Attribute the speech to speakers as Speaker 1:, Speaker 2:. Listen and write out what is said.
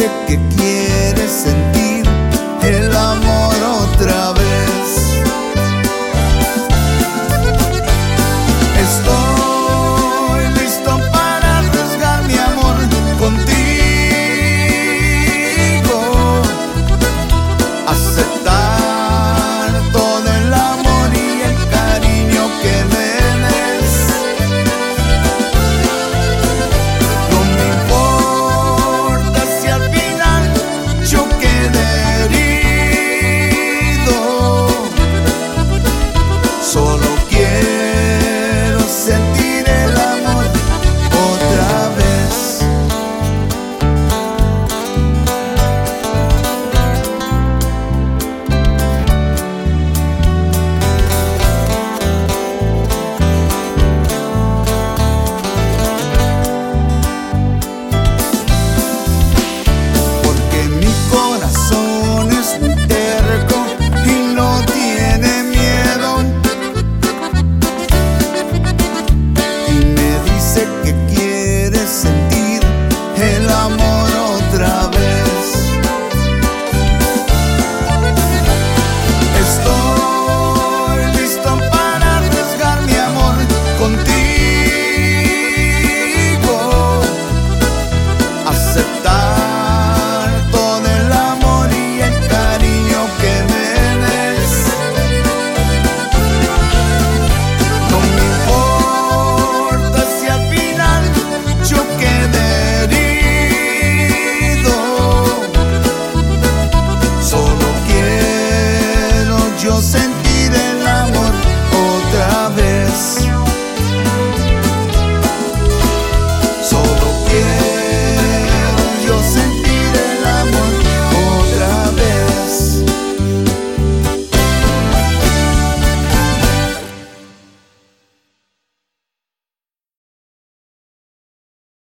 Speaker 1: sick, it listen. nos